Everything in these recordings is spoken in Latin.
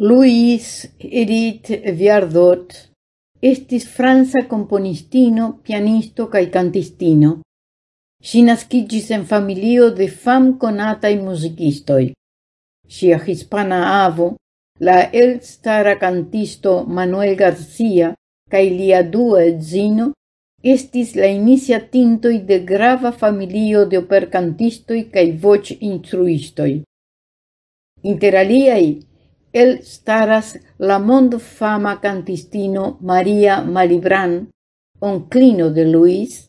Louis Edith Viardot estis franca componistino, pianisto cae cantistino. Si nascigis en familio de famkonataj muzikistoj. Sia hispana avo, la elstara cantisto Manuel Garcia cae lia dua edzino estis la iniciatintoi de grava familio de opercantistoi cae voce instruistoi. Inter aliai, el staras la mondfama cantistino Maria Malibran, onclino de Luis,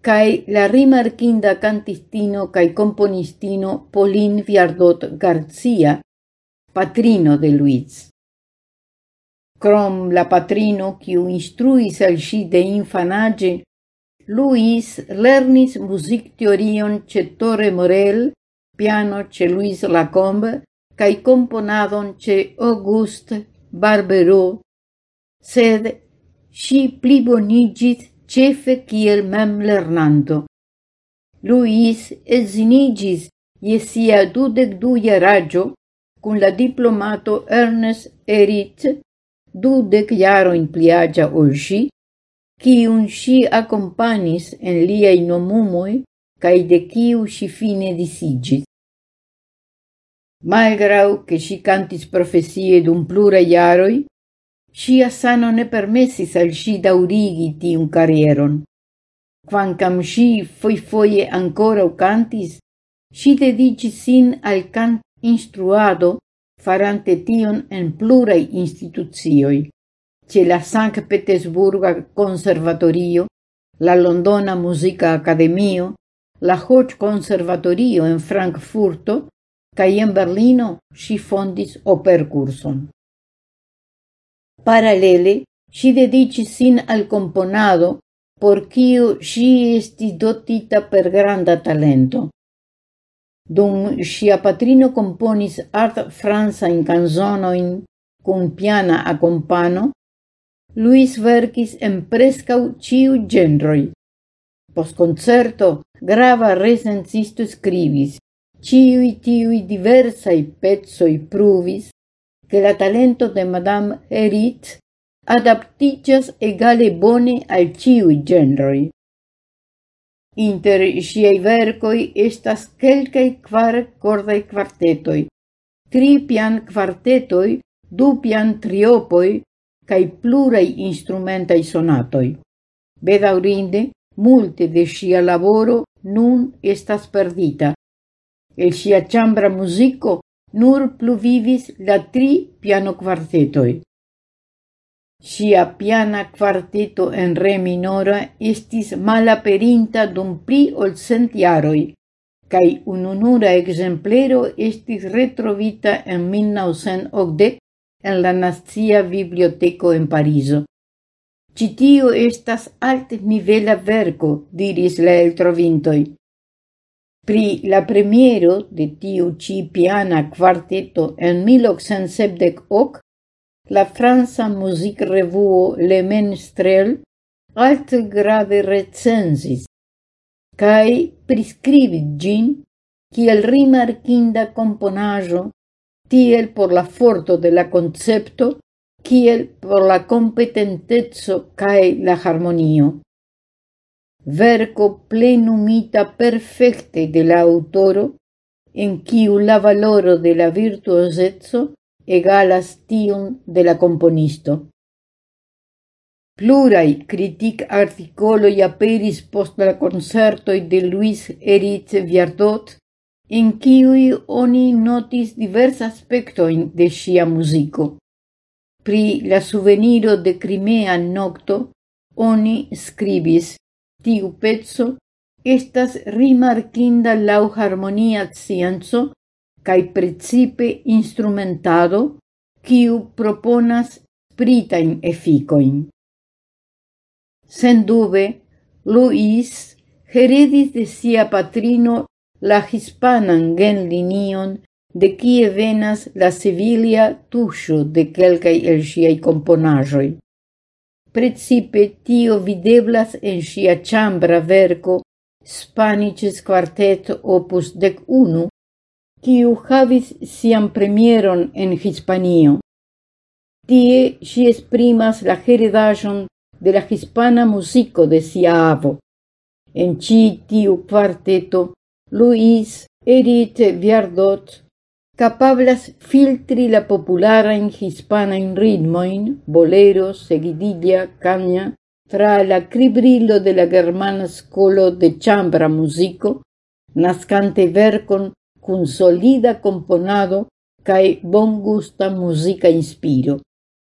cae la rimarquinda cantistino cae componistino Pauline Viardot García, patrino de Luis. Crom la patrino, quiu instruis al si de infanage, Luis lernis music teorion ce Torre Morel, piano ce Luis Lacombe, cae componadon ce Auguste Barbero, sed si plibonigit cefe kiel mem lernanto. Luis esinigis je sia dudec du raggio cun la diplomato Ernest Erit, dudec iaroin pliagia ol si, cium si accompanis en liai nomumoi cae de ciu si fine disigit. Malgrau che si cantis profesie d'un plura iaroi, ŝia sano ne permessis al si daurigi ti un carrieron. Quancam si foi foie ancora u cantis, si dedici sin al cant instruado, farante tion en plurai instituzioi, ce la Sankt Petersburga Conservatorio, la Londona Musica Academio, la Hoch Conservatorio en Frankfurto, cae in Berlino si fondis opercurson. Paralele, si dediĉis sin al componado por kiu si estis dotita per granda talento. Dum sia patrino componis art franza in canzonoin cum piana accompano, Luis verkis en prescau ciu genroi. Post concerto, grava recenzisto scrivis, Ciui tiui diversai pezzoi pruvis che la talento de Madame Herit adaptigas egale bone al ciui genroi. Inter siei vercoi estas quelcae quar cordae quartetoi, tri pian quartetoi, du pian triopoi, cae plurai instrumentai sonatoi. Bedaurinde, multe de sia laboro nun estas perdita, el sia ĉambra musico nur pluvivis la tri piano quartetoi. Sia piana quarteto en re minora estis malaperinta dum pli ol cent jaroj, kaj ununura exemplero estis retrovita en 1980 en la Nazia Biblioteco en Pariso. Citio estas alt nivela verco, diris la eltrovintoi. Pri la premiero de tiu ci piana quarteto en 1878, la franca muzikrevuo Le Menstrel alt grave recensis cae prescribit gin kiel rimarkinda componajo, tiel por la forto de la concepto, kiel por la competentezzo cae la harmonio verco plenumita perfecte de la autoro, en quiu la valoro de la virtuosezzo egalas tion de la componisto. Plurai critic articoloi aperis post la concertoi de Luis Eritz Viardot, en kiuj oni notis divers aspectoin de sia musico. Pri la suveniro de Crimea nocto oni scribis Tiu pezzo estas rimarkinda lau harmonia scienzo cae precipe instrumentado, quiu proponas spritain efficoin. Sen dube, Luis heredis de sia patrino la hispanan genlinion de quie venas la civilia tuŝo de kelkaj el siei componajoi. Precipe tio videblas en sia ĉambra verco Spanices Quartet opus dec unu, quiu havis sian premieron en Hispanio. Tie si esprimas la heredajon de la hispana musico de sia avo. En ci tiu quarteto, Luis Erit Viardot capablas filtri la popularajn hispanajn ritmojn, boleros, seguidilla, caña, tra la cribrilo de la germana skolo de ĉambra muziko, naskante verkon kun solida komponado kaj bongusta muzika inspiro.